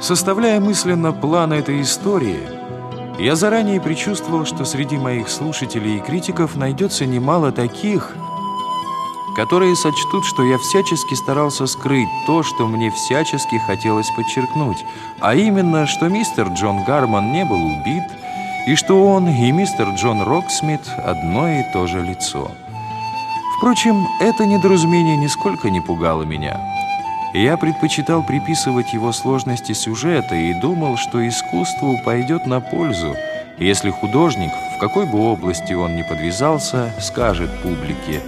Составляя мысленно план этой истории, я заранее предчувствовал, что среди моих слушателей и критиков найдется немало таких, которые сочтут, что я всячески старался скрыть то, что мне всячески хотелось подчеркнуть, а именно, что мистер Джон Гарман не был убит, и что он и мистер Джон Роксмит одно и то же лицо. Впрочем, это недоразумение нисколько не пугало меня. Я предпочитал приписывать его сложности сюжета и думал, что искусству пойдет на пользу, если художник, в какой бы области он ни подвязался, скажет публике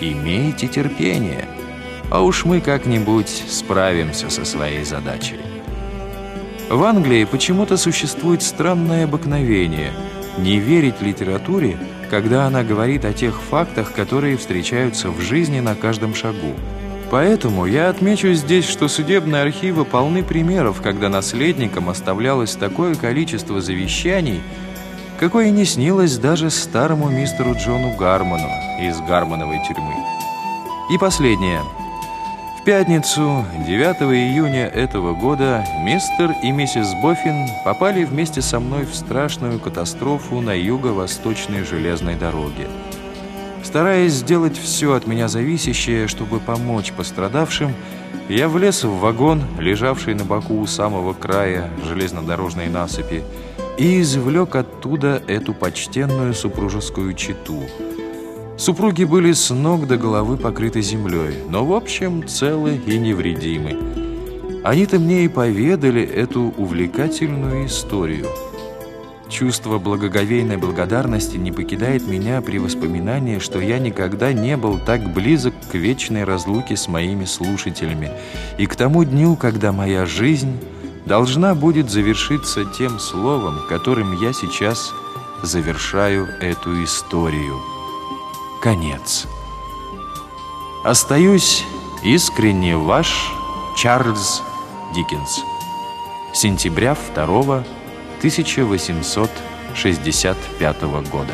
«Имейте терпение, а уж мы как-нибудь справимся со своей задачей». В Англии почему-то существует странное обыкновение не верить литературе, когда она говорит о тех фактах, которые встречаются в жизни на каждом шагу. Поэтому я отмечу здесь, что судебные архивы полны примеров, когда наследникам оставлялось такое количество завещаний, какое не снилось даже старому мистеру Джону Гармону из Гармоновой тюрьмы. И последнее – пятницу, 9 июня этого года, мистер и миссис Боффин попали вместе со мной в страшную катастрофу на юго-восточной железной дороге. Стараясь сделать все от меня зависящее, чтобы помочь пострадавшим, я влез в вагон, лежавший на боку у самого края железнодорожной насыпи, и извлек оттуда эту почтенную супружескую читу – Супруги были с ног до головы покрыты землей, но в общем целы и невредимы. Они-то мне и поведали эту увлекательную историю. Чувство благоговейной благодарности не покидает меня при воспоминании, что я никогда не был так близок к вечной разлуке с моими слушателями и к тому дню, когда моя жизнь должна будет завершиться тем словом, которым я сейчас завершаю эту историю конец. Остаюсь искренне ваш Чарльз Диккенс. Сентября 2 1865 года.